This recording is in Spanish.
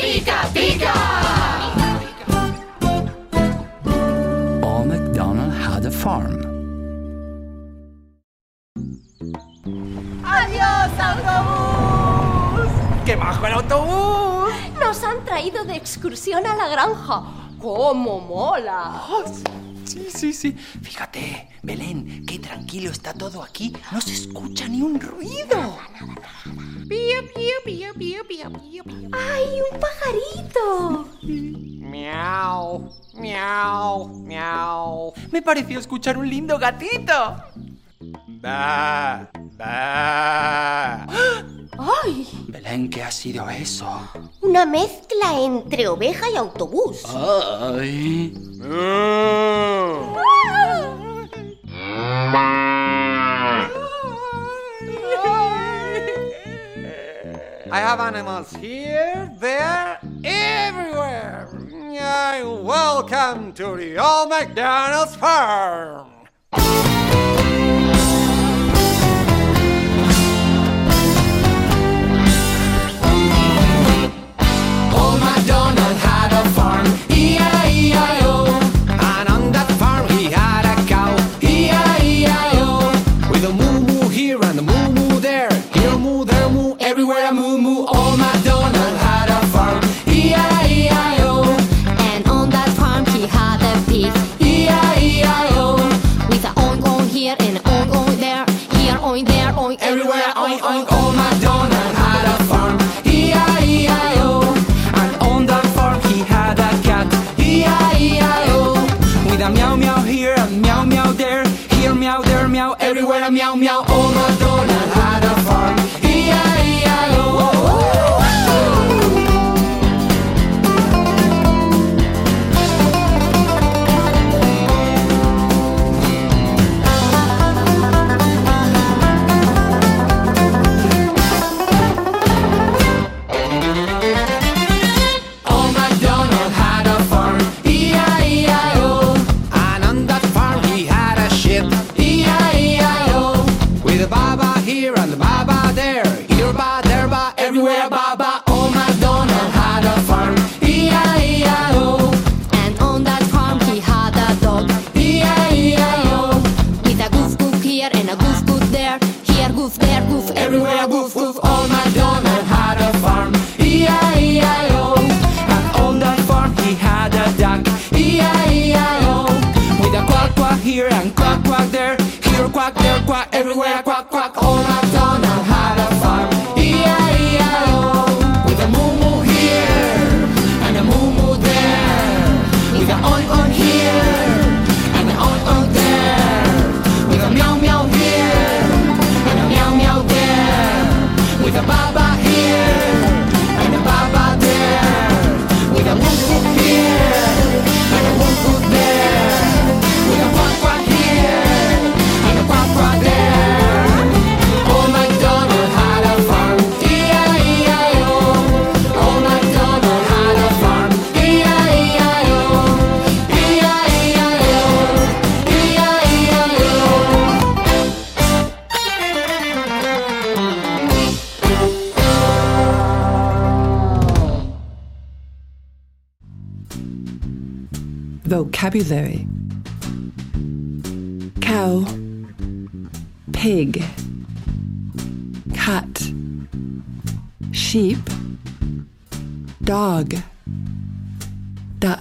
Pica, pica. Old MacDonald had a farm. ¡Adiós, autobús! ¡Qué bajo el autobús! Nos han traído de excursión a la granja. ¡Cómo mola! Sí, sí, sí. Fíjate, Belén, qué tranquilo está todo aquí. No se escucha ni un ruido. Pío, pío, pío, pío, pío, pío, pío. ¡Ay, un pajarito! Miau, miau, miau. Me pareció escuchar un lindo gatito. Ba, ba. ¡Ay! Belén, ¿qué ha sido eso? Una mezcla entre oveja y autobús. Ay. I have animals here, there, everywhere. Welcome to the Old McDonald's farm. Oink there oink Everywhere oink oink. Old MacDonald had a farm. E-I-E-I-O. And on that farm he had a cat. E-I-E-I-O. With a meow meow here and meow meow there. Here meow, there meow, Everywhere a meow meow. Old MacDonald and a baba there. Here ba, there ba, Everywhere Baba. Oh, Old MacDonald had a farm. E-I-E-I-O. And on that farm he had a dog E-I-E-I-O. with a goof goof here and a goof goof there, here goof there goof Everywhere goof goof. Old MacDonald Vocabulary. Cow, pig, cat, sheep, dog, duck.